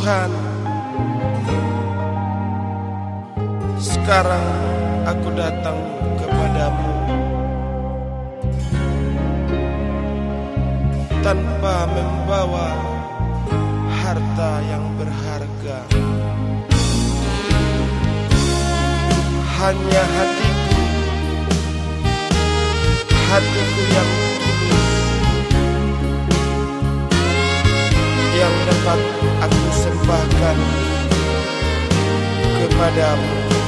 Tuhan. Sekarang aku datang kepadamu. Tanpa membawa harta yang berharga. Hanya hatiku. Hatiku yang tulus Yang dapat aku sembahkan kepadamu